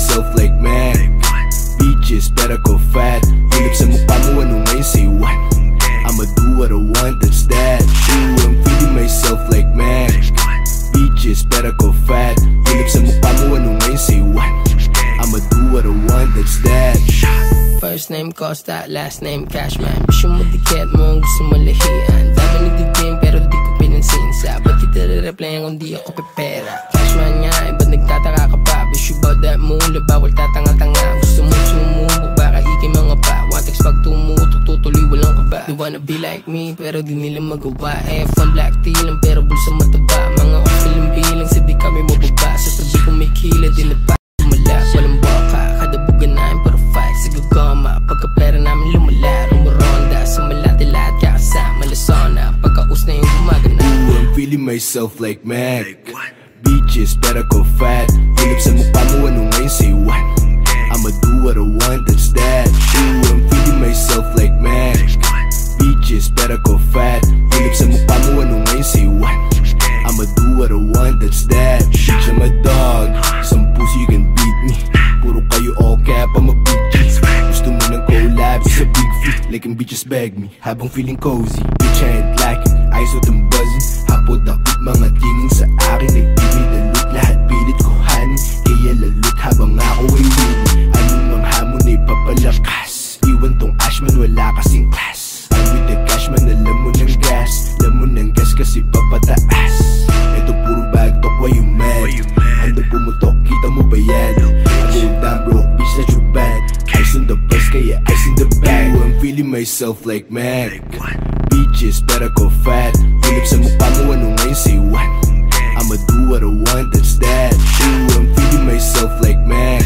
myself like Mac Beaches, better go fat Hilip sa mukha mo, ano ngayon, say what? I'ma do what I want, that's that. Ooh, I'm feeling myself like Mac Beaches, better go fat Hilip sa mukha mo, ano ngayon, say what? I'ma do what I want, that's that. First name cost Costa, last name cash Cashman Gusto mo dikit mo, ang gusto mo lahian Dami mula, bawal tatanga-tanga. Gusto mo sumubok, baka ikim mga pa. One pag tumutok, tutuloy walang kaba. They wanna be like me, pero di nila magawa. F1 black tea lang, pero bulsa mataba. Mga ospilang bilang, sa di kami mababa. Sa tabi ko may kila, di na pa Mala, walang baka, kada bugan namin pero fight Sa gagama, pagka-pera namin lumala. Rumuronda, sa malati lahat kakasama Lasona, pagkaus na yung gumagana. I'm feeling myself like Mac. Beaches, better go fat. Hilip sa mukha ang bitches beg me. Habang feeling cozy Bitch, I ain't lacking Eyes out and buzzing Hapot akot mga tingin sa akin Ay myself like mad Bitches better go fat. Hulip sa mukha mo anong ngayon say what? I'ma do what I want that's that. Ooh I'm feeling myself like mad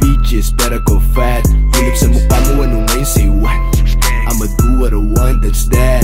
Bitches better go fat. Hulip sa mukha mo anong ngayon say what? I'ma do what I want that's that.